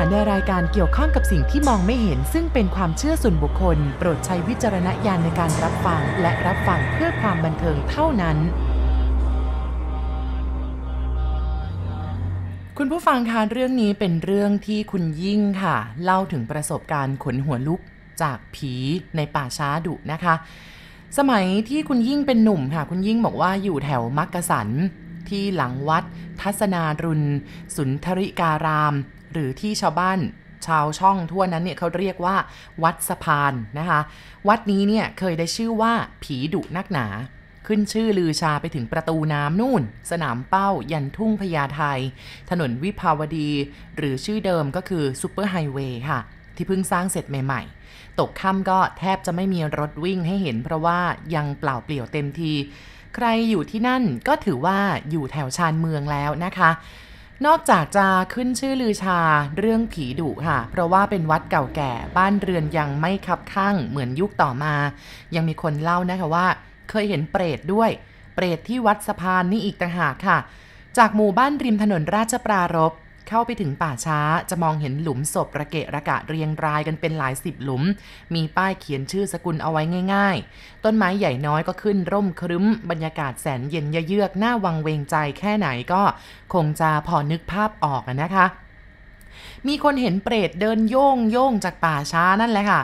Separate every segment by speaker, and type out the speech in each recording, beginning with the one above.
Speaker 1: าในรายการเกี่ยวข้องกับสิ่งที่มองไม่เห็น ซึ่งเป็นความเชื่อส่วนบุคคล โปรดใช้วิจารณญาณในการรับฟัง และรับฟังเพื่อความบันเทิงเท่านั้น คุณผู้ฟังคะเรื่องนี้เป็นเรื่องที่คุณยิ่งค่ะ เล่าถึงประสบการณ์ขนหัวลุกจากผีในป่าช้าดุนะคะ สมัยที่คุณยิ่งเป็นหนุ่มค่ะ คุณยิ่งบอกว่าอยู่แถวมักกะสันที่หลังวัด ทัศนารุณ สุนทริการาม หรือที่ชาวบ้านชาวช่องทั่วนั้นเนี่ยเขาเรียกว่า วัดสะพานนะคะ วัดนี้เนี่ยเคยได้ชื่อว่าผีดุนักหนา ขึ้นชื่อลือชาไปถึงประตูน้ำนู่น สนามเป้ายันทุ่งพญาไทถนนวิภาวดี หรือชื่อเดิมก็คือซูเปอร์ไฮเวย์ค่ะ ที่เพิ่งสร้างเสร็จใหม่ ๆ ตกค่ำก็แทบจะไม่มีรถวิ่งให้เห็น เพราะว่ายังเปล่าเปลี่ยวเต็มที ใครอยู่ที่นั่นก็ถือว่าอยู่แถวชานเมืองแล้วนะคะ นอกจากจะขึ้นชื่อลือชาเรื่องผีดุค่ะ เพราะว่าเป็นวัดเก่าแก่บ้านเรือนยังไม่คับข้างเหมือนยุคต่อมา ยังมีคนเล่านะคะว่า เคยเห็นเปรตด้วย เปรตที่วัดสะพานนี่อีกต่างหากค่ะ จากหมู่บ้านริมถนนราชปรารภ เข้าไปถึงป่าช้าจะมองเห็นหลุมศพระเกะระกะเรียงรายกันเป็นหลายสิบหลุม มีป้ายเขียนชื่อสกุลเอาไว้ง่าย ๆ ต้นไม้ใหญ่น้อยก็ขึ้นร่มครึ้ม บรรยากาศแสนเย็นเยือกหน้าวังเวงใจแค่ไหนก็คงจะพอนึกภาพออกนะคะมีคนเห็นเปรตเดินโย่งโย่งจากป่าช้านั่นแหละค่ะ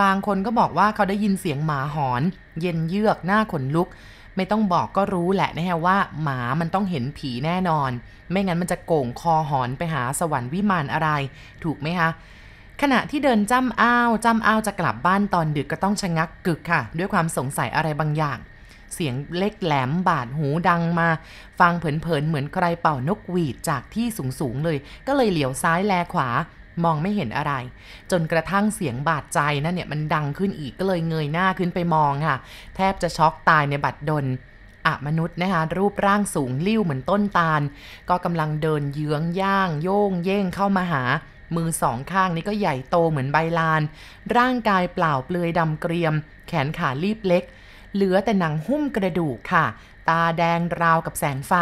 Speaker 1: บางคนก็บอกว่าเขาได้ยินเสียงหมาหอน เย็นเยือกหน้าขนลุก ไม่ต้องบอกก็รู้แหละนะฮะว่าหมามันต้องเห็นผีแน่นอน ไม่งั้นมันจะโก่งคอหอนไปหาสวรรค์วิมานอะไร ถูกไหมคะขณะที่เดินจ้ำอ้าวจ้ำอ้าวจะกลับบ้านตอนดึกก็ต้องชะงักกึกค่ะ ด้วยความสงสัยอะไรบางอย่าง เสียงเล็กแหลมบาดหูดังมา ฟังเผินๆเหมือนใครเป่านกหวีดจากที่สูงๆเลย ก็เลยเหลียวซ้ายแลขวา มองไม่เห็นอะไร จนกระทั่งเสียงบาดใจนั่นเนี่ยมันดังขึ้นอีกก็เลยเงยหน้าขึ้นไปมองค่ะ แทบจะช็อกตายในบัดดลอะมนุษย์นะคะรูปร่างสูงลิ้วเหมือนต้นตาล ก็กำลังเดินเยื้องย่าง โย่งเย่งเข้ามาหา มือสองข้างนี้ก็ใหญ่โตเหมือนใบลาน ร่างกายเปล่าเปลือยดำเกรียม แขนขาลีบเล็ก เหลือแต่หนังหุ้มกระดูกค่ะ ตาแดงราวกับแสงไฟ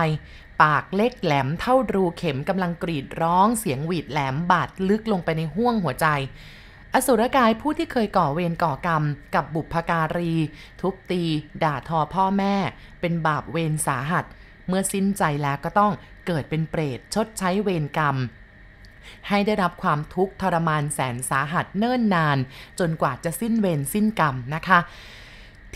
Speaker 1: ปากเล็กแหลมเท่ารูเข็มกำลังกรีดร้องเสียงหวีดแหลมบาดลึกลงไปในห้วงหัวใจ อสุรกายผู้ที่เคยก่อเวรก่อกรรม กับบุพการี ทุบตี ด่าทอพ่อแม่ เป็นบาปเวรสาหัส เมื่อสิ้นใจแล้วก็ต้องเกิดเป็นเปรตชดใช้เวรกรรม ให้ได้รับความทุกข์ทรมานแสนสาหัสเนิ่นนาน จนกว่าจะสิ้นเวรสิ้นกรรมนะคะ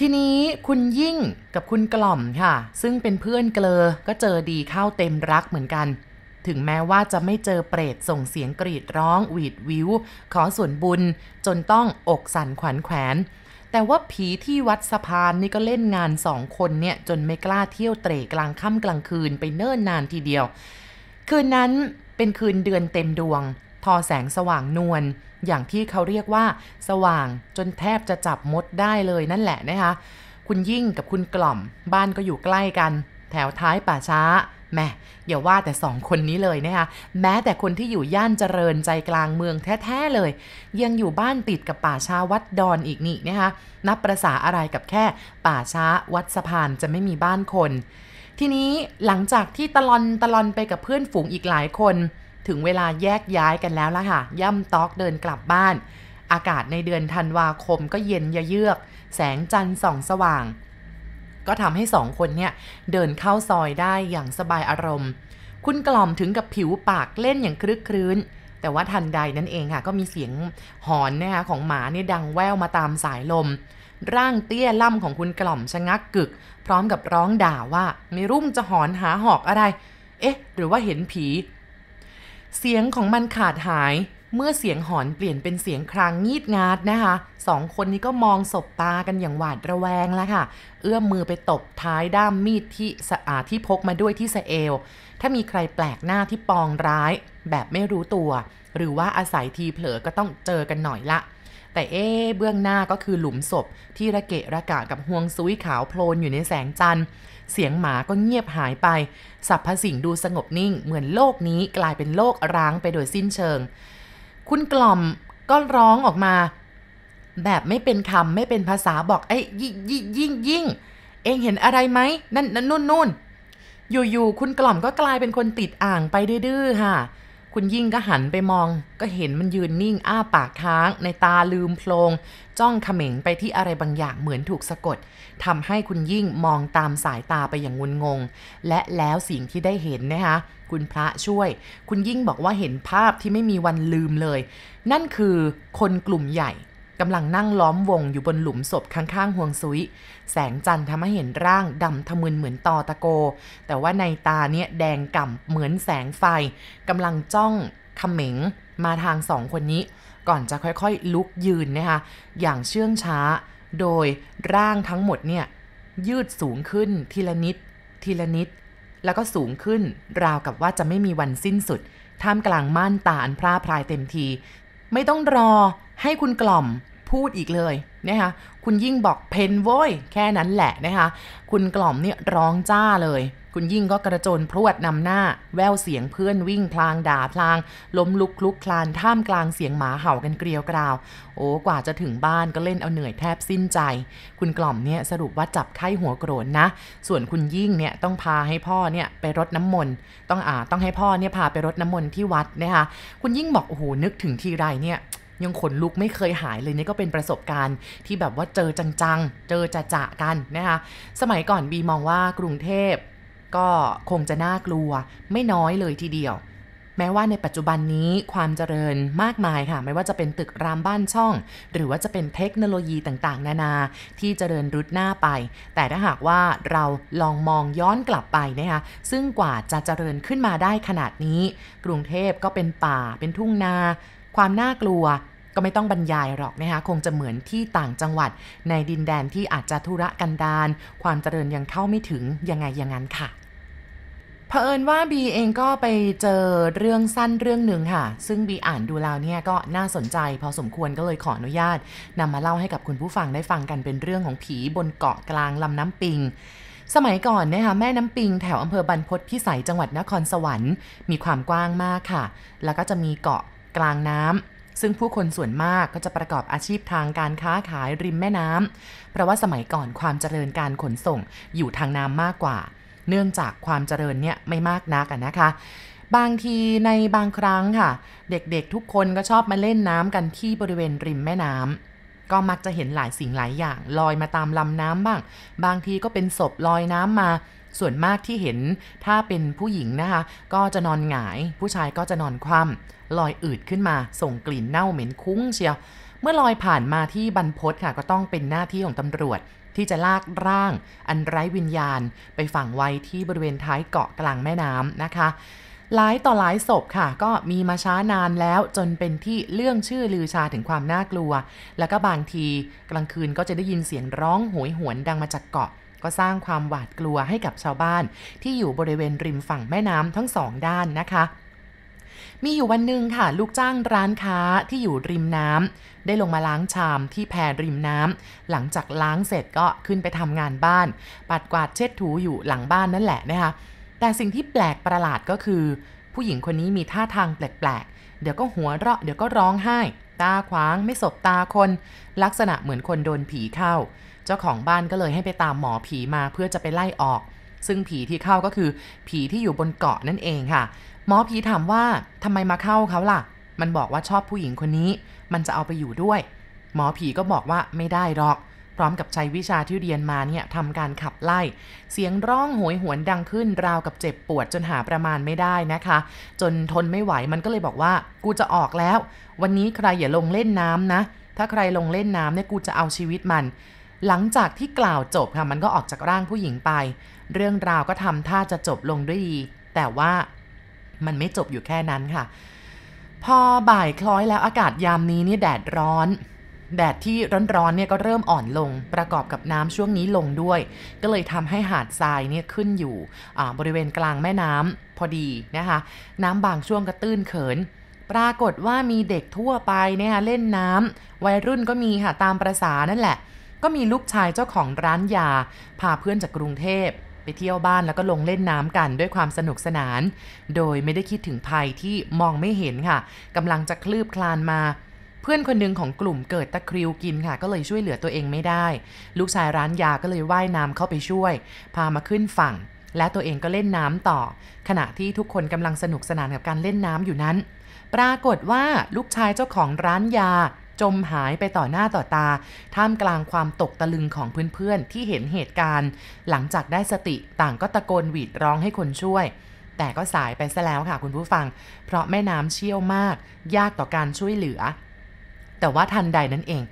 Speaker 1: ทีนี้คุณยิ่งกับคุณกล่อมค่ะ ซึ่งเป็นเพื่อนเกลอก็เจอดีเข้าเต็มรักเหมือนกัน ถึงแม้ว่าจะไม่เจอเปรตส่งเสียงกรีดร้องหวีดวิว ขอส่วนบุญ จนต้องอกสั่นขวัญแขวน แต่ว่าผีที่วัดสะพานนี่ก็เล่นงานสองคนเนี่ย จนไม่กล้าเที่ยวเตร่กลางค่ำกลางคืนไปเนิ่นนานทีเดียว คืนนั้นเป็นคืนเดือนเต็มดวง ทอแสงสว่างนวล อย่างที่เขาเรียกว่า สว่างจนแทบจะจับมดได้เลยนั่นแหละนะคะคุณยิ่งกับคุณกล่อมบ้านก็อยู่ใกล้กัน แถวท้ายป่าช้าแม่อย่าว่าแต่สองคนนี้เลยนะคะแม้แต่คนที่อยู่ย่านเจริญใจกลางเมืองแท้ๆเลย ยังอยู่บ้านติดกับป่าช้าวัดดอนอีกนี่นะคะนับประษาอะไรกับแค่ ป่าช้าวัดสะพานจะไม่มีบ้านคน ทีนี้หลังจากที่ตลอนตลอนไปกับเพื่อนฝูงอีกหลายคน ถึงเวลาแยกย้ายกันแล้วละค่ะ ย่ำตอกเดินกลับบ้าน อากาศในเดือนธันวาคมก็เย็นยะเยือก แสงจันทร์ส่องสว่าง ก็ทำให้สองคนเนี่ย เดินเข้าซอยได้อย่างสบายอารมณ์ คุณกล่อมถึงกับผิวปากเล่นอย่างคลึกครื้น แต่ว่าทันใดนั่นเองค่ะ ก็มีเสียงหอนนะคะของหมาเนี่ยดังแว่วมาตามสายลม ร่างเตี้ยล่ำของคุณกล่อมชะงักกึก พร้อมกับร้องด่าว่าไม่รุ่มจะหอนหาหอกอะไร เอ๊ะ หรือว่าเห็นผี เสียงของมันขาดหาย เมื่อเสียงหอนเปลี่ยนเป็นเสียงครางงีดงาดนะคะสองคนนี้ก็มองสบตากันอย่างหวาดระแวงแล้วค่ะ เอื้อมมือไปตบท้ายด้ามมีดที่สะอาดที่พกมาด้วยที่สะเอว ถ้ามีใครแปลกหน้าที่ปองร้าย แบบไม่รู้ตัว หรือว่าอาศัยทีเผลอก็ต้องเจอกันหน่อยละ แต่เอ๊ะเบื้องหน้าก็คือหลุมศพที่ระเกะระกะกับห่วงซุยขาวโพลนอยู่ในแสงจันทร์ เสียงหมาก็เงียบหายไปสรรพสิ่งดูสงบนิ่ง เหมือนโลกนี้กลายเป็นโลกร้างไปโดยสิ้นเชิง คุณกล่อมก็ร้องออกมา แบบไม่เป็นคำไม่เป็นภาษาบอกไอ้ยิ่งยิ่งยิ่งยิ่งเองเห็นอะไรไหมนั่นนั่นนู่นนู่นอยู่ๆคุณกล่อมก็กลายเป็นคนติดอ่างไปดื้อๆค่ะ คุณคุณยิ่งก็หันไปมอง ก็เห็นมันยืนนิ่งอ้าปากค้าง ในตาลืมโพลง จ้องเขม็งไปที่อะไรบางอย่างเหมือนถูกสะกดทำให้คุณยิ่งมองตามสายตาไปอย่างงุนงง และแล้วสิ่งที่ได้เห็นนะคะคุณพระช่วย คุณยิ่งบอกว่าเห็นภาพที่ไม่มีวันลืมเลย นั่นคือคนกลุ่มใหญ่ กำลังนั่งล้อมวงอยู่บนหลุมศพข้างๆห่วงซุย แสงจันทร์ทำให้เห็นร่างดำทะมึนเหมือนตอตะโก แต่ว่าในตาเนี่ยแดงก่ำเหมือนแสงไฟกำลังจ้องเขม็งมาทางสองคนนี้ ก่อนจะค่อยๆ ลุกยืนนะคะอย่างเชื่องช้า โดยร่างทั้งหมดเนี่ยยืดสูงขึ้นทีละนิด ทีละนิด แล้วก็สูงขึ้น ราวกับว่าจะไม่มีวันสิ้นสุด ท่ามกลางม่านตาอันพร่าพรายเต็มที ไม่ต้องรอ ให้คุณกล่อมพูดอีกเลยนะคะคุณยิ่งบอกเพนโว้ยแค่นั้นแหละนะคะคุณกล่อมเนี่ยร้องจ้าเลย คุณยิ่งก็กระโจนพรวดนำหน้า แววเสียงเพื่อนวิ่งพลางด่าพลาง ล้มลุกคลุกคลานท่ามกลางเสียงหมาเห่ากันเกลียวกราว โอ้กว่าจะถึงบ้านก็เล่นเอาเหนื่อยแทบสิ้นใจ คุณกล่อมเนี่ยสรุปว่าจับไข้หัวโกรนนะ ส่วนคุณยิ่งเนี่ยต้องพาให้พ่อเนี่ยไปรดน้ำมนต์ต้องอ่าต้องให้พ่อเนี่ยพาไปรดน้ำมนต์ที่วัดนะคะคุณยิ่งบอกโอ้โหนึกถึงทีไรเนี่ย ยังขนลุกไม่เคยหายเลยนี่ก็เป็นประสบการณ์ที่แบบว่าเจอจังๆ เจอจะจะกันนะคะ สมัยก่อนบีมองว่ากรุงเทพก็คงจะน่ากลัวไม่น้อยเลยทีเดียว แม้ว่าในปัจจุบันนี้ความเจริญมากมายค่ะ ไม่ว่าจะเป็นตึกรามบ้านช่อง หรือว่าจะเป็นเทคโนโลยีต่างๆ นานาที่เจริญรุดหน้าไป แต่ถ้าหากว่าเราลองมองย้อนกลับไปนะคะซึ่งกว่าจะเจริญขึ้นมาได้ขนาดนี้ กรุงเทพก็เป็นป่าเป็นทุ่งนา ความน่ากลัวก็ไม่ต้องบรรยายหรอกนะคะคงจะเหมือนที่ต่างจังหวัด ในดินแดนที่อาจจะทุระกันดารความเจริญยังเข้าไม่ถึงยังไงอย่างนั้นค่ะเผอิญว่าบีเองก็ไปเจอเรื่องสั้นเรื่องหนึ่งค่ะ ซึ่งบีอ่านดูแล้วเนี่ยก็น่าสนใจ พอสมควรก็เลยขออนุญาตนำมาเล่าให้กับคุณผู้ฟังได้ฟังกันเป็นเรื่องของผีบนเกาะกลางลำน้ำปิง สมัยก่อนนะคะแม่น้ำปิงแถวอำเภอบรรพตพิสัยจังหวัดนครสวรรค์ มีความกว้างมากค่ะ แล้วก็จะมีเกาะ กลางน้ำซึ่งผู้คนส่วนมากก็จะประกอบอาชีพทางการค้าขายริมแม่น้ำเพราะว่าสมัยก่อนความเจริญการขนส่งอยู่ทางน้ำมากกว่า เนื่องจากความเจริญเนี่ยไม่มากนักนะคะ บางทีในบางครั้งค่ะ เด็กๆทุกคนก็ชอบมาเล่นน้ำกันที่บริเวณริมแม่น้ำก็มักจะเห็นหลายสิ่งหลายอย่างลอยมาตามลำน้ำบ้าง บางทีก็เป็นศพลอยน้ำมา ส่วนมากที่เห็นถ้าเป็นผู้หญิงนะคะ ก็จะนอนหงาย ผู้ชายก็จะนอนคว่ำลอยอืดขึ้นมา ส่งกลิ่นเน่าเหม็นคุ้งเชียว เมื่อลอยผ่านมาที่บรรพศค่ะ ก็ต้องเป็นหน้าที่ของตำรวจ ที่จะลากร่าง อันไร้วิญญาณ ไปฝังไว้ที่บริเวณท้ายเกาะกลางแม่น้ำนะคะหลายต่อหลายศพค่ะ ก็มีมาช้านานแล้วจนเป็นที่เรื่องชื่อลือชาถึงความน่ากลัว แล้วก็บางทีกลางคืนก็จะได้ยินเสียงร้องโหยหวนดังมาจากเกาะ ก็สร้างความหวาดกลัวให้กับชาวบ้าน ที่อยู่บริเวณริมฝั่งแม่น้ำทั้งสองด้านนะคะมีอยู่วันหนึ่งค่ะ ลูกจ้างร้านค้าที่อยู่ริมน้ำได้ลงมาล้างชามที่แพริมน้ำหลังจากล้างเสร็จก็ขึ้นไปทำงานบ้าน ปัดกวาดเช็ดถูอยู่หลังบ้านนั่นแหละนะคะแต่สิ่งที่แปลกประหลาดก็คือ ผู้หญิงคนนี้มีท่าทางแปลกๆ เดี๋ยวก็หัวเราะเดี๋ยวก็ร้องไห้ ตาขวาง ไม่สบตาคน ลักษณะเหมือนคนโดนผีเข้า เจ้าของบ้านก็เลยให้ไปตามหมอผีมาเพื่อจะไปไล่ออก ซึ่งผีที่เข้าก็คือ ผีที่อยู่บนเกาะนั่นเองค่ะ หมอผีถามว่าทำไมมาเข้าเขาล่ะ มันบอกว่าชอบผู้หญิงคนนี้ มันจะเอาไปอยู่ด้วย หมอผีก็บอกว่าไม่ได้หรอก พร้อมกับใช้วิชาที่เรียนมาเนี่ยทำการขับไล่ เสียงร้องโหยหวนดังขึ้น ราวกับเจ็บปวดจนหาประมาณไม่ได้นะคะ จนทนไม่ไหวมันก็เลยบอกว่า กูจะออกแล้ว วันนี้ใครอย่าลงเล่นน้ำนะ ถ้าใครลงเล่นน้ำเนี่ยกูจะเอาชีวิตมัน หลังจากที่กล่าวจบค่ะมันก็ออกจากร่างผู้หญิงไป เรื่องราวก็ทำท่าจะจบลงด้วยดี แต่ว่ามันไม่จบอยู่แค่นั้นค่ะ พอบ่ายคล้อยแล้วอากาศยามนี้นี่แดดร้อน แดดที่ร้อนๆเนี่ยก็เริ่มอ่อนลงประกอบกับน้ำช่วงนี้ลงด้วย ก็เลยทำให้หาดทรายเนี่ยขึ้นอยู่บริเวณกลางแม่น้ำพอดีนะคะน้ำบางช่วงก็ตื้นเขิน ปรากฏว่ามีเด็กทั่วไปเนี่ยเล่นน้ำวัยรุ่นก็มีค่ะตามประษานั่นแหละ ก็มีลูกชายเจ้าของร้านยา พาเพื่อนจากกรุงเทพไปเที่ยวบ้านแล้วก็ลงเล่นน้ำกันด้วยความสนุกสนาน โดยไม่ได้คิดถึงภัยที่มองไม่เห็นค่ะกำลังจะคลืบคลานมา พื่อนคนหนึ่งของกลุ่มเกิดตะคริวกินค่ะ ก็เลยช่วยเหลือตัวเองไม่ได้ ลูกชายร้านยาก็เลยว่ายน้ำเข้าไปช่วย พามาขึ้นฝั่ง และตัวเองก็เล่นน้ำต่อ ขณะที่ทุกคนกำลังสนุกสนานกับการเล่นน้ำอยู่นั้น ปรากฏว่าลูกชายเจ้าของร้านยาจมหายไปต่อหน้าต่อตา ท่ามกลางความตกตะลึงของเพื่อนๆ ที่เห็นเหตุการณ์ หลังจากได้สติต่างก็ตะโกนหวีดร้องให้คนช่วย แต่ก็สายไปซะแล้วค่ะคุณผู้ฟัง เพราะแม่น้ำเชี่ยวมาก ยากต่อการช่วยเหลือ แต่ว่าทันใดนั้นเอง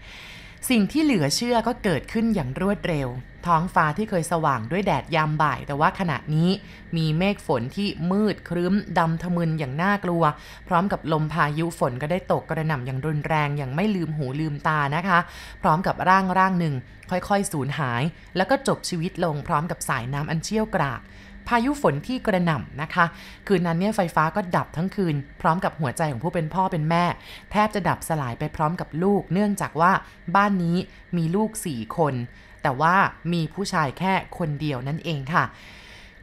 Speaker 1: สิ่งที่เหลือเชื่อก็เกิดขึ้นอย่างรวดเร็ว ท้องฟ้าที่เคยสว่างด้วยแดดยามบ่าย แต่ว่าขณะนี้มีเมฆฝนที่มืดครึ้มดำทะมึนอย่างน่ากลัว พร้อมกับลมพายุฝนก็ได้ตกกระหน่ำอย่างรุนแรงอย่างไม่ลืมหูลืมตานะคะ พร้อมกับร่างร่างหนึ่ง ค่อยๆสูญหาย แล้วก็จบชีวิตลงพร้อมกับสายน้ำอันเชี่ยวกราก พายุฝนที่กระหน่ำนะคะ คืนนั้นเนี่ยไฟฟ้าก็ดับทั้งคืน พร้อมกับหัวใจของผู้เป็นพ่อเป็นแม่ แทบจะดับสลายไปพร้อมกับลูก เนื่องจากว่าบ้านนี้มีลูกสี่คน แต่ว่ามีผู้ชายแค่คนเดียวนั่นเองค่ะ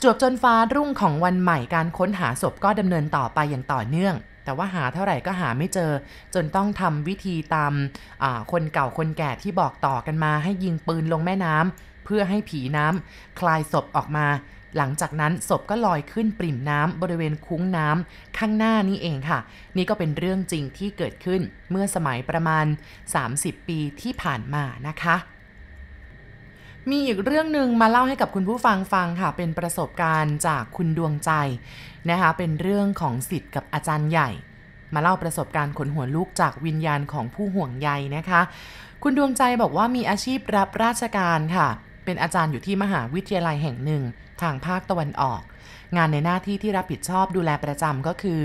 Speaker 1: จวบจนฟ้ารุ่งของวันใหม่การค้นหาศพก็ดำเนินต่อไปอย่างต่อเนื่อง แต่ว่าหาเท่าไหร่ก็หาไม่เจอ จนต้องทำวิธีตามคนเก่าคนแก่ที่บอกต่อกันมา ให้ยิงปืนลงแม่น้ำเพื่อให้ผีน้ำคลายศพออกมา หลังจากนั้นศพก็ลอยขึ้นปริ่มน้ำบริเวณคุ้งน้ำข้างหน้านี่เองค่ะ นี่ก็เป็นเรื่องจริงที่เกิดขึ้นเมื่อสมัยประมาณ 30 ปีที่ผ่านมานะคะมีอีกเรื่องหนึ่งมาเล่าให้กับคุณผู้ฟังฟังค่ะ เป็นประสบการณ์จากคุณดวงใจนะคะ เป็นเรื่องของสิทธิ์กับอาจารย์ใหญ่ มาเล่าประสบการณ์ขนหัวลูกจากวิญญาณของผู้ห่วงใยนะคะ คุณดวงใจบอกว่ามีอาชีพรับราชการค่ะ เป็นอาจารย์อยู่ที่มหาวิทยาลัยแห่งหนึ่ง ทางภาคตะวันออก งานในหน้าที่ที่รับผิดชอบดูแลประจำก็คือ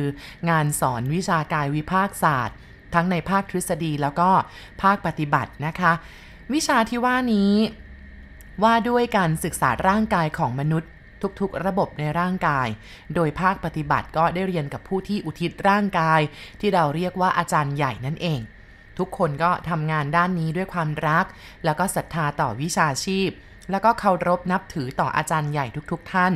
Speaker 1: งานสอนวิชากายวิภาคศาสตร์ ทั้งในภาคทฤษฎีแล้วก็ภาคปฏิบัตินะคะ วิชาที่ว่านี้ว่าด้วยการศึกษาร่างกายของมนุษย์ทุกๆ ระบบในร่างกาย โดยภาคปฏิบัติก็ได้เรียนกับผู้ที่อุทิศร่างกาย ที่เราเรียกว่าอาจารย์ใหญ่นั่นเอง ทุกคนก็ทำงานด้านนี้ด้วยความรัก แล้วก็ศรัทธาต่อวิชาชีพ แล้วก็เคารพนับถือต่ออาจารย์ใหญ่ทุกๆท่าน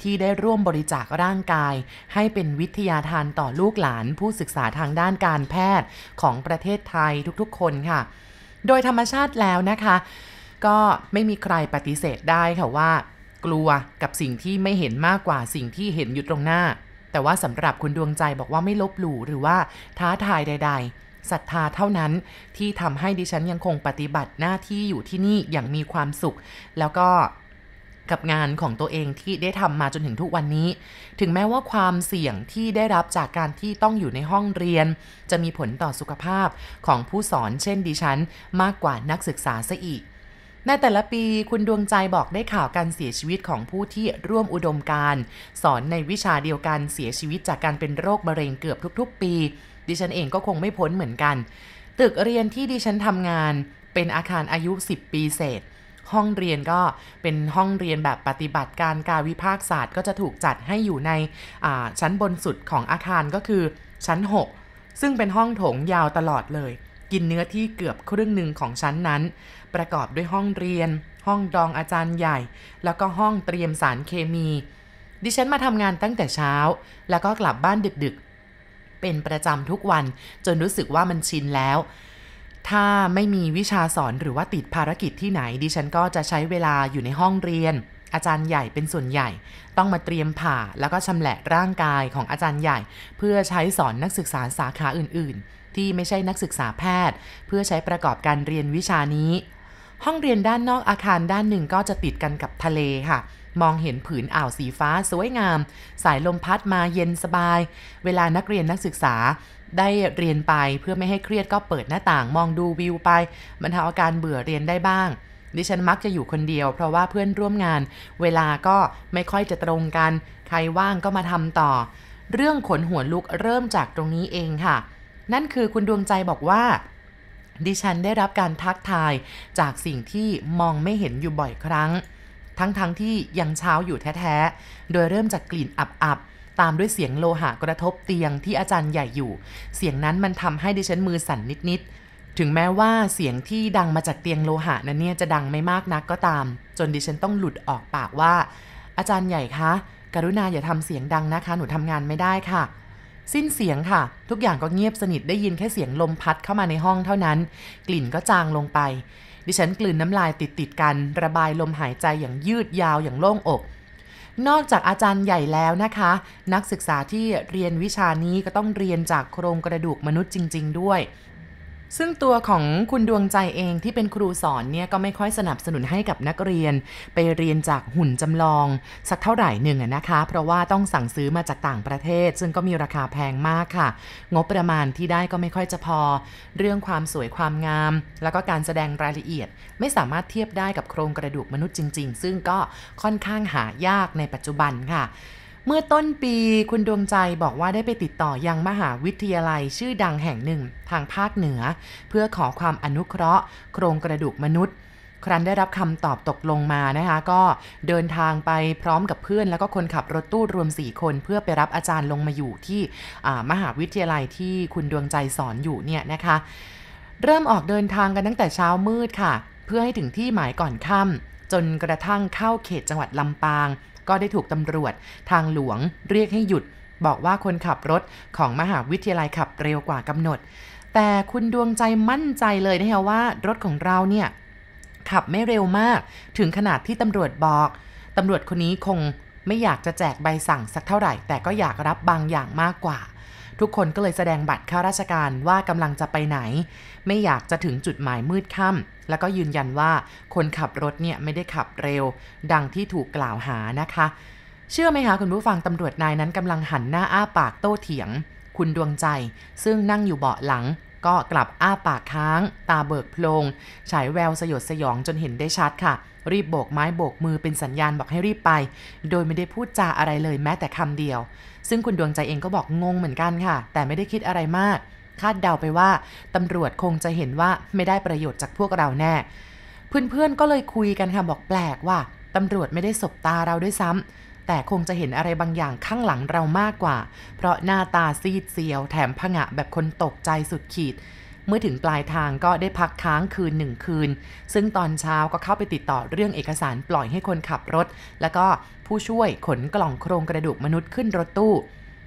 Speaker 1: ที่ได้ร่วมบริจาคร่างกาย ให้เป็นวิทยาทานต่อลูกหลาน ผู้ศึกษาทางด้านการแพทย์ของประเทศไทยทุกๆ คนค่ะ โดยธรรมชาติแล้วนะคะ ก็ไม่มีใครปฏิเสธได้ค่ะว่า กลัวกับสิ่งที่ไม่เห็นมากกว่าสิ่งที่เห็นอยู่ตรงหน้า แต่ว่าสำหรับคุณดวงใจบอกว่าไม่ลบหลู่หรือว่าท้าทายใด ๆ ศรัทธาเท่านั้นที่ทำให้ดิฉันยังคงปฏิบัติหน้าที่อยู่ที่นี่อย่างมีความสุข แล้วก็กับงานของตัวเองที่ได้ทำมาจนถึงทุกวันนี้ ถึงแม้ว่าความเสี่ยงที่ได้รับจากการที่ต้องอยู่ในห้องเรียน จะมีผลต่อสุขภาพของผู้สอนเช่นดิฉัน มากกว่านักศึกษาซะอีก ในแต่ละปีคุณดวงใจบอกได้ข่าวการเสียชีวิตของผู้ที่ร่วมอุดมการ สอนในวิชาเดียวกันเสียชีวิตจากการเป็นโรคมะเร็งเกือบทุกๆ ปี ดิฉันเองก็คงไม่พ้นเหมือนกัน ตึกเรียนที่ดิฉันทำงานเป็นอาคารอายุ 10 ปีเศษ ห้องเรียนก็เป็นห้องเรียนแบบปฏิบัติการการวิภาคศาสตร์ ก็จะถูกจัดให้อยู่ในชั้นบนสุดของอาคารก็คือชั้น 6 ซึ่งเป็นห้องโถงยาวตลอดเลย กินเนื้อที่เกือบครึ่งหนึ่งของชั้นนั้น ประกอบด้วยห้องเรียน ห้องดองอาจารย์ใหญ่ แล้วก็ห้องเตรียมสารเคมี ดิฉันมาทำงานตั้งแต่เช้า แล้วก็กลับบ้านดึกๆ เป็นประจำทุกวัน จนรู้สึกว่ามันชินแล้ว ถ้าไม่มีวิชาสอนหรือว่าติดภารกิจที่ไหน ดิฉันก็จะใช้เวลาอยู่ในห้องเรียน อาจารย์ใหญ่เป็นส่วนใหญ่ ต้องมาเตรียมผ่าแล้วก็ชำแหละร่างกายของอาจารย์ใหญ่ เพื่อใช้สอนนักศึกษาสาขาอื่น ๆ ที่ไม่ใช่นักศึกษาแพทย์ เพื่อใช้ประกอบการเรียนวิชานี้ห้องเรียนด้านนอกอาคารด้านหนึ่งก็จะติดกันกับทะเลค่ะ มองเห็นผืนอ่าวสีฟ้าสวยงาม สายลมพัดมาเย็นสบาย เวลานักเรียนนักศึกษาได้เรียนไปเพื่อไม่ให้เครียดก็เปิดหน้าต่าง มองดูวิวไปบรรเทาอาการเบื่อเรียนได้บ้างดิฉันมักจะอยู่คนเดียว เพราะว่าเพื่อนร่วมงาน เวลาก็ไม่ค่อยจะตรงกัน ใครว่างก็มาทำต่อ เรื่องขนหัวลุกเริ่มจากตรงนี้เองค่ะ นั่นคือคุณดวงใจบอกว่า ดิฉันได้รับการทักทายจากสิ่งที่มองไม่เห็นอยู่บ่อยครั้ง ทั้งๆทที่ยังเช้าอยู่แท้ๆ โดยเริ่มจากกลิ่นอับๆ ตามด้วยเสียงโลหะกระทบเตียงที่อาจารย์ใหญ่อยู่ เสียงนั้นมันทำให้ดิฉันมือสั่นนิดๆ ถึงแม้ว่าเสียงที่ดังมาจากเตียงโลหะนั้นเนี่ยจะดังไม่มากนักก็ตาม จนดิฉันต้องหลุดออกปากว่า อาจารย์ใหญ่คะ กรุณาอย่าทำเสียงดังนะคะ หนูทำงานไม่ได้ค่ะ สิ้นเสียงค่ะ ทุกอย่างก็เงียบสนิทได้ยินแค่เสียงลมพัดเข้ามาในห้องเท่านั้น กลิ่นก็จางลงไป ดิฉันกลืนน้ำลายติดติดกัน ระบายลมหายใจอย่างยืดยาวอย่างโล่งอก นอกจากอาจารย์ใหญ่แล้วนะคะ นักศึกษาที่เรียนวิชานี้ก็ต้องเรียนจากโครงกระดูกมนุษย์จริง ๆ ด้วย ซึ่งตัวของคุณดวงใจเองที่เป็นครูสอนเนี่ยก็ไม่ค่อยสนับสนุนให้กับนักเรียน ไปเรียนจากหุ่นจำลอง สักเท่าไหร่หนึ่งนะคะ เพราะว่าต้องสั่งซื้อมาจากต่างประเทศ ซึ่งก็มีราคาแพงมากค่ะ งบประมาณที่ได้ก็ไม่ค่อยจะพอ เรื่องความสวยความงาม แล้วก็การแสดงรายละเอียด ไม่สามารถเทียบได้กับโครงกระดูกมนุษย์จริง ๆ ซึ่งก็ค่อนข้างหายากในปัจจุบันค่ะ เมื่อต้นปีคุณดวงใจบอกว่าได้ไปติดต่อยังมหาวิทยาลัยชื่อดังแห่งหนึ่งทางภาคเหนือ เพื่อขอความอนุเคราะห์ โครงกระดูกมนุษย์ ครั้นได้รับคำตอบตกลงมานะคะ ก็เดินทางไปพร้อมกับเพื่อน แล้วก็คนขับรถตู้รวม 4 คน เพื่อไปรับอาจารย์ลงมาอยู่ที่มหาวิทยาลัยที่คุณดวงใจสอนอยู่เนี่ยนะคะ เริ่มออกเดินทางกันตั้งแต่เช้ามืดค่ะ เพื่อให้ถึงที่หมายก่อนค่ำจนกระทั่งเข้าเขตจังหวัดลำปาง ก็ได้ถูกตำรวจ ทางหลวงเรียกให้หยุด บอกว่าคนขับรถของมหาวิทยาลัยขับเร็วกว่ากำหนด แต่คุณดวงใจมั่นใจเลยนะคะว่ารถของเราเนี่ยขับไม่เร็วมาก ถึงขนาดที่ตำรวจบอกตำรวจคนนี้คงไม่อยากจะแจกใบสั่งสักเท่าไหร่ แต่ก็อยากรับบางอย่างมากกว่า ทุกคนก็เลยแสดงบัตรข้าราชการว่ากำลังจะไปไหน ไม่อยากจะถึงจุดหมายมืดค่ำแล้วก็ยืนยันว่าคนขับรถเนี่ยไม่ได้ขับเร็ว ดังที่ถูกกล่าวหานะคะ เชื่อไหมคะคุณผู้ฟังตำรวจนายนั้นกำลังหันหน้าอ้าปากโต้เถียง คุณดวงใจ ซึ่งนั่งอยู่เบาะหลัง ก็กลับอ้าปากค้าง ตาเบิกโพลงฉายแววสยดสยองจนเห็นได้ชัดค่ะ รีบโบกไม้โบกมือเป็นสัญญาณบอกให้รีบไป โดยไม่ได้พูดจาอะไรเลยแม้แต่คำเดียว ซึ่งคุณดวงใจเองก็บอกงงเหมือนกันค่ะ แต่ไม่ได้คิดอะไรมาก คาดเดาไปว่าตำรวจคงจะเห็นว่าไม่ได้ประโยชน์จากพวกเราแน่ เพื่อนๆก็เลยคุยกันค่ะบอกแปลกว่าตำรวจไม่ได้สบตาเราด้วยซ้ำแต่คงจะเห็นอะไรบางอย่างข้างหลังเรามากกว่า เพราะหน้าตาซีดเซียว แถมผงะแบบคนตกใจสุดขีด เมื่อถึงปลายทางก็ได้พักค้างคืนหนึ่งคืน ซึ่งตอนเช้าก็เข้าไปติดต่อเรื่องเอกสารปล่อยให้คนขับรถ แล้วก็ผู้ช่วยขนกล่องโครงกระดูกมนุษย์ขึ้นรถตู้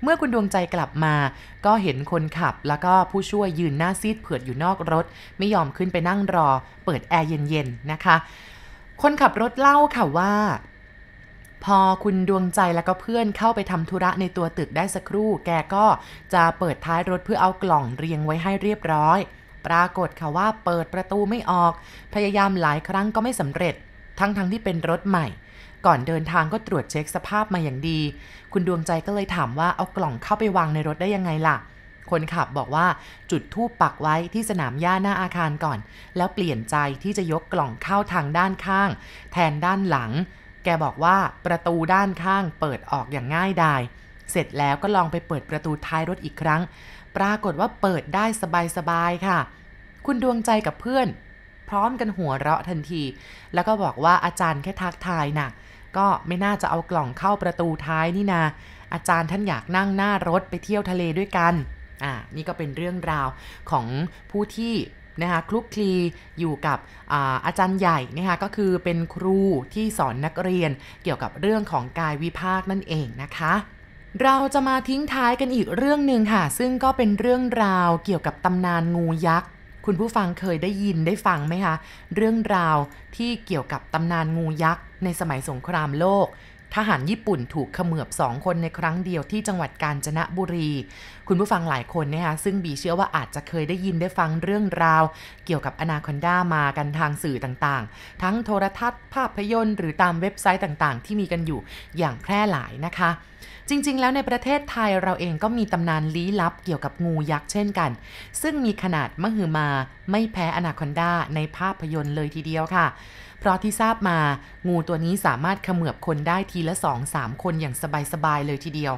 Speaker 1: เมื่อคุณดวงใจกลับมา ก็เห็นคนขับแล้วก็ผู้ช่วยยืนหน้าซีดเผือดอยู่นอกรถ ไม่ยอมขึ้นไปนั่งรอ เปิดแอร์เย็นๆนะคะ คนขับรถเล่าค่ะว่า พอคุณดวงใจแล้วก็เพื่อนเข้าไปทำธุระในตัวตึกได้สักครู่ แกก็จะเปิดท้ายรถเพื่อเอากล่องเรียงไว้ให้เรียบร้อย ปรากฏค่ะว่าเปิดประตูไม่ออก พยายามหลายครั้งก็ไม่สำเร็จ ทั้งๆทที่เป็นรถใหม่ ก่อนเดินทางก็ตรวจเช็คสภาพมาอย่างดี คุณดวงใจก็เลยถามว่าเอากล่องเข้าไปวางในรถได้ยังไงล่ะคนขับบอกว่าจุดทูปปักไว้ที่สนามหญ้าหน้าอาคารก่อน แล้วเปลี่ยนใจที่จะยกกล่องเข้าทางด้านข้าง แทนด้านหลัง แกบอกว่าประตูด้านข้างเปิดออกอย่างง่ายดาย เสร็จแล้วก็ลองไปเปิดประตูท้ายรถอีกครั้ง ปรากฏว่าเปิดได้สบายๆค่ะ คุณดวงใจกับเพื่อน พร้อมกันหัวเราะทันที แล้วก็บอกว่าอาจารย์แค่ทักทายนะ่ะก็ไม่น่าจะเอากล่องเข้าประตูท้ายนี่นา อาจารย์ท่านอยากนั่งหน้ารถไปเที่ยวทะเลด้วยกัน อ่า นี่ก็เป็นเรื่องราวของผู้ที่ นะคะคลุกคลีอยู่กับอาอาจารย์ใหญ่นะคะก็คือเป็นครูที่สอนนักเรียนเกี่ยวกับเรื่องของกายวิภาคนั่นเองนะคะเราจะมาทิ้งท้ายกันอีกเรื่องหนึ่งค่ะ ซึ่งก็เป็นเรื่องราวเกี่ยวกับตำนานงูยักษ์ คุณผู้ฟังเคยได้ยินได้ฟังไหมคะ เรื่องราวที่เกี่ยวกับตำนานงูยักษ์ในสมัยสงครามโลก ทหารญี่ปุ่นถูกเขมือบสองคนในครั้งเดียวที่จังหวัดกาญจนบุรี คุณผู้ฟังหลายคนนะคะซึ่งบีเชื่อว่าอาจจะเคยได้ยินได้ฟังเรื่องราว เกี่ยวกับอนาคอนดามากันทางสื่อต่างๆ ทั้งโทรทัศน์ภาพยนตร์ หรือตามเว็บไซต์ต่างๆ ที่มีกันอยู่อย่างแพร่หลายนะคะ จริงๆ แล้วในประเทศไทยเราเองก็มีตำนานลี้ลับเกี่ยวกับงูยักษ์เช่นกัน ซึ่งมีขนาดมหึมาไม่แพ้อนาคอนดาในภาพยนตร์เลยทีเดียวค่ะ เพราะที่ทราบมางูตัวนี้สามารถเขมือบคนได้ทีละสองสามคนอย่างสบายๆเลยทีเดียว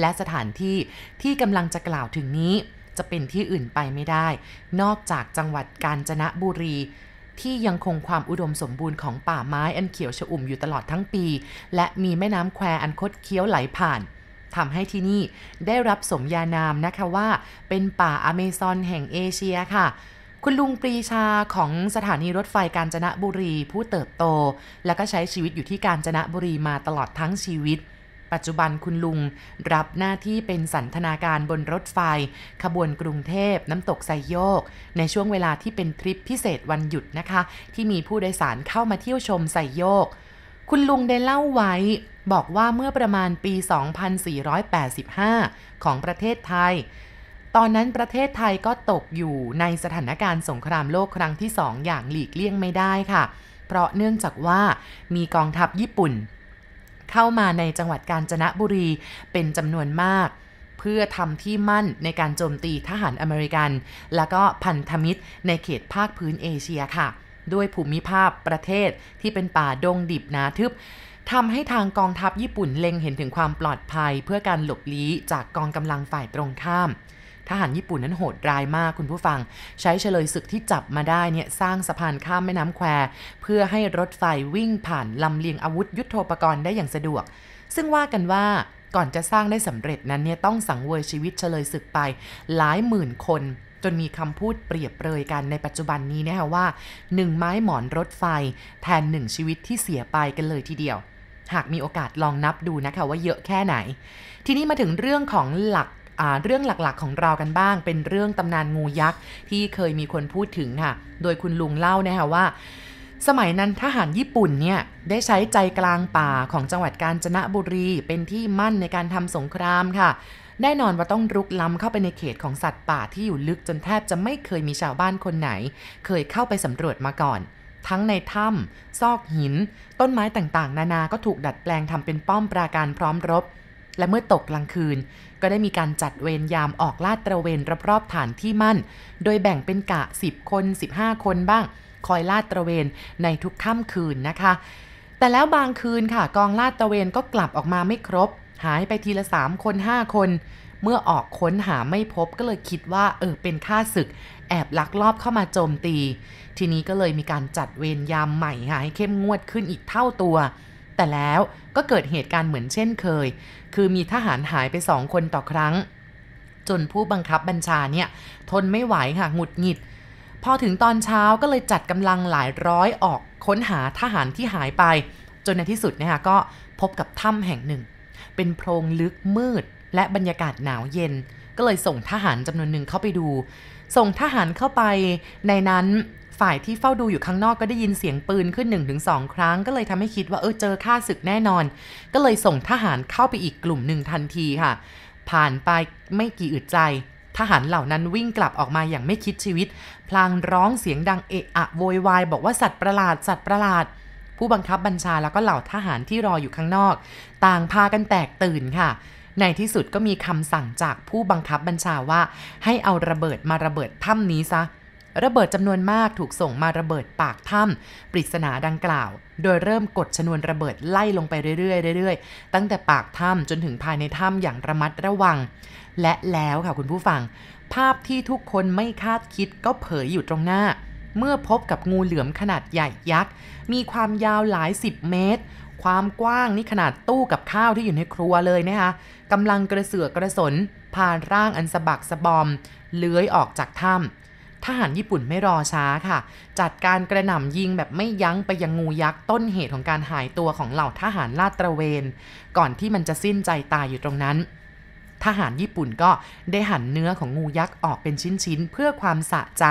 Speaker 1: และสถานที่ที่กำลังจะกล่าวถึงนี้ จะเป็นที่อื่นไปไม่ได้ นอกจากจังหวัดกาญจนบุรี ที่ยังคงความอุดมสมบูรณ์ของป่าไม้อันเขียวชอุ่มอยู่ตลอดทั้งปี และมีแม่น้ำแควอันคดเคี้ยวไหลผ่านทำให้ที่นี่ได้รับสมญานามนะคะว่า เป็นป่าอเมซอนแห่งเอเชียค่ะ คุณลุงปรีชาของสถานีรถไฟกาญจนบุรี ผู้เติบโต แล้วก็ใช้ชีวิตอยู่ที่กาญจนบุรีมาตลอดทั้งชีวิต ปัจจุบันคุณลุงรับหน้าที่เป็นสันทนาการบนรถไฟ ขบวนกรุงเทพน้ำตกไซโยก ในช่วงเวลาที่เป็นทริปพิเศษวันหยุดนะคะ ที่มีผู้โดยสารเข้ามาเที่ยวชมไซโยก คุณลุงได้เล่าไว้บอกว่าเมื่อประมาณปี 2485 ของประเทศไทย ตอนนั้นประเทศไทยก็ตกอยู่ในสถานการณ์สงครามโลกครั้งที่สองอย่างหลีกเลี่ยงไม่ได้ค่ะ เพราะเนื่องจากว่ามีกองทัพญี่ปุ่น เข้ามาในจังหวัดกาญจนบุรีเป็นจำนวนมาก เพื่อทำที่มั่นในการโจมตีทหารอเมริกัน แล้วก็พันธมิตรในเขตภาคพื้นเอเชียค่ะ ด้วยภูมิภาพประเทศที่เป็นป่าดงดิบนาทึบทำให้ทางกองทัพญี่ปุ่นเล็งเห็นถึงความปลอดภัย เพื่อการหลบลี้จากกองกำลังฝ่ายตรงข้าม ทหารญี่ปุ่นนั้นโหดร้ายมากคุณผู้ฟัง ใช้เฉลยศึกที่จับมาได้เนี่ยสร้างสะพานข้ามแม่น้ำแคว เพื่อให้รถไฟวิ่งผ่านลำเลียงอาวุธยุโทโธปกรณ์ได้อย่างสะดวก ซึ่งว่ากันว่าก่อนจะสร้างได้สำเร็จนั้นเนี่ยต้องสังเวยชีวิตเฉลยศึกไป หลายหมื่นคนจนมีคำพูดเปรียบเปรยกันในปัจจุบันนี้นะคะว่าหนึ่งไม้หมอนรถไฟ แทนหนึ่งชีวิตที่เสียไปกันเลยทีเดียว หากมีโอกาสลองนับดูนะคะว่าเยอะแค่ไหน ทีนี้มาถึงเรื่องของหลัก เรื่องหลักๆของเรากันบ้าง เป็นเรื่องตำนานงูยักษ์ที่เคยมีคนพูดถึงค่ะ โดยคุณลุงเล่านะคะว่า สมัยนั้นทหารญี่ปุ่นเนี่ยได้ใช้ใจกลางป่าของจังหวัดกาญจนบุรีเป็นที่มั่นในการทำสงครามค่ะแน่นอนว่าต้องรุกล้ำเข้าไปในเขตของสัตว์ป่าที่อยู่ลึกจนแทบจะไม่เคยมีชาวบ้านคนไหน เคยเข้าไปสำรวจมาก่อน ทั้งในถ้ำซอกหิน ต้นไม้ต่างๆ นานาก็ถูกดัดแปลงทำเป็นป้อมปราการพร้อมรบ และเมื่อตกกลางคืน ก็ได้มีการจัดเวรยามออกลาดตระเวนรอบๆฐานที่มั่น โดยแบ่งเป็นกะ 10 คน 15 คนบ้าง คอยลาดตระเวนในทุกค่ำคืนนะคะ แต่แล้วบางคืนค่ะ กองลาดตระเวนก็กลับออกมาไม่ครบ หายไปทีละ 3 คน 5 คน เมื่อออกค้นหาไม่พบก็เลยคิดว่าเออเป็นค่าศึก แอบลักลอบเข้ามาโจมตี ทีนี้ก็เลยมีการจัดเวรยามใหม่ค่ะให้เข้มงวดขึ้นอีกเท่าตัว แต่แล้วก็เกิดเหตุการณ์เหมือนเช่นเคย คือมีทหารหายไปสองคนต่อครั้ง จนผู้บังคับบัญชาเนี่ย ทนไม่ไหวค่ะหงุดหงิด พอถึงตอนเช้าก็เลยจัดกำลังหลายร้อยออกค้นหาทหารที่หายไป จนในที่สุดนะคะก็พบกับถ้ำแห่งหนึ่ง เป็นโพรงลึกมืด และบรรยากาศหนาวเย็น ก็เลยส่งทหารจำนวนหนึ่งเข้าไปดู ส่งทหารเข้าไปในนั้น ฝ่ายที่เฝ้าดูอยู่ข้างนอกก็ได้ยินเสียงปืนขึ้น 1-2 ครั้ง ก็เลยทำให้คิดว่าเออเจอค่าศึกแน่นอน ก็เลยส่งทหารเข้าไปอีกกลุ่มหนึ่งทันทีค่ะ ผ่านไปไม่กี่อึดใจทหารเหล่านั้นวิ่งกลับออกมาอย่างไม่คิดชีวิต พลางร้องเสียงดังเอะอะโวยวายบอกว่าสัตว์ประหลาดสัตว์ประหลาด ผู้บังคับบัญชาแล้วก็เหล่าทหารที่รออยู่ข้างนอก ต่างพากันแตกตื่นค่ะ ในที่สุดก็มีคำสั่งจากผู้บังคับบัญชาว่า ให้เอาระเบิดมาระเบิดถ้ำนี้ซะ ระเบิดจำนวนมากถูกส่งมาระเบิดปากถ้ำปริศนาดังกล่าว โดยเริ่มกดชนวนระเบิดไล่ลงไปเรื่อยๆเรื่อยๆ ตั้งแต่ปากถ้ำจนถึงภายในถ้ำอย่างระมัดระวัง และแล้วค่ะคุณผู้ฟัง ภาพที่ทุกคนไม่คาดคิดก็เผยอยู่ตรงหน้า เมื่อพบกับงูเหลือมขนาดใหญ่ยักษ์ มีความยาวหลายสิบเมตรความกว้างนี่ขนาดตู้กับข้าวที่อยู่ในครัวเลยนะคะกำลังกระเสือกกระสน ผ่านร่างอันสะบักสะบอม เลื้อยออกจากถ้ำ ทหารญี่ปุ่นไม่รอช้าค่ะ จัดการกระหน่ำยิงแบบไม่ยั้งไปยังงูยักษ์ต้นเหตุของการหายตัวของเหล่าทหารลาดตระเวน ก่อนที่มันจะสิ้นใจตายอยู่ตรงนั้น ทหารญี่ปุ่นก็ได้หั่นเนื้อของงูยักษ์ออกเป็นชิ้นๆ เพื่อความสะใจ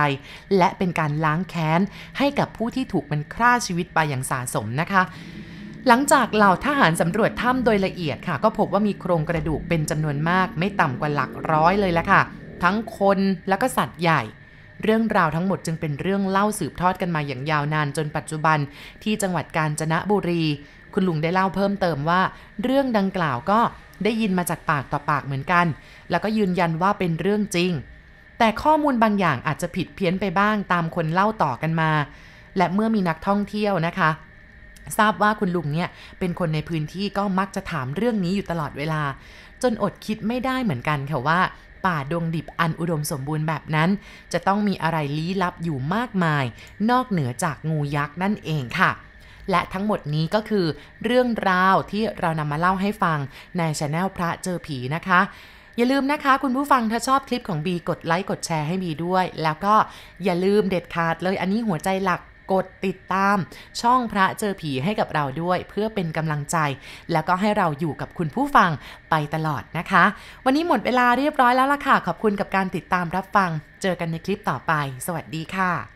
Speaker 1: และเป็นการล้างแค้น ให้กับผู้ที่ถูกมันฆ่าชีวิตไปอย่างสาสมนะคะหลังจากเหล่าทหารสำรวจถ้ำโดยละเอียดค่ะ ก็พบว่ามีโครงกระดูกเป็นจำนวนมาก ไม่ต่ำกว่าหลักร้อยเลยละค่ะ ทั้งคนแล้วก็สัตว์ใหญ่ เรื่องราวทั้งหมดจึงเป็นเรื่องเล่าสืบทอดกันมาอย่างยาวนานจนปัจจุบันที่จังหวัดกาญจนบุรี คุณลุงได้เล่าเพิ่มเติมว่า เรื่องดังกล่าวก็ได้ยินมาจากปากต่อปากเหมือนกัน แล้วก็ยืนยันว่าเป็นเรื่องจริง แต่ข้อมูลบางอย่างอาจจะผิดเพี้ยนไปบ้างตามคนเล่าต่อกันมา และเมื่อมีนักท่องเที่ยวนะคะ ทราบว่าคุณลุงเนี่ยเป็นคนในพื้นที่ก็มักจะถามเรื่องนี้อยู่ตลอดเวลา จนอดคิดไม่ได้เหมือนกันค่ะว่า ป่าดงดิบอันอุดมสมบูรณ์แบบนั้น จะต้องมีอะไรลี้ลับอยู่มากมาย นอกเหนือจากงูยักษ์นั่นเองค่ะและทั้งหมดนี้ก็คือเรื่องราวที่เรานำมาเล่าให้ฟังในช anel พระเจอผีนะคะ อย่าลืมนะคะ คุณผู้ฟังถ้าชอบคลิปของบีกดไลค์กดแชร์ให้บีด้วย แล้วก็อย่าลืมเด็ดขาดเลยอันนี้หัวใจหลัก กดติดตามช่องพระเจอผีให้กับเราด้วย เพื่อเป็นกำลังใจ แล้วก็ให้เราอยู่กับคุณผู้ฟังไปตลอดนะคะ วันนี้หมดเวลาเรียบร้อยแล้วล่ะค่ะ ขอบคุณกับการติดตามรับฟัง เจอกันในคลิปต่อไป สวัสดีค่ะ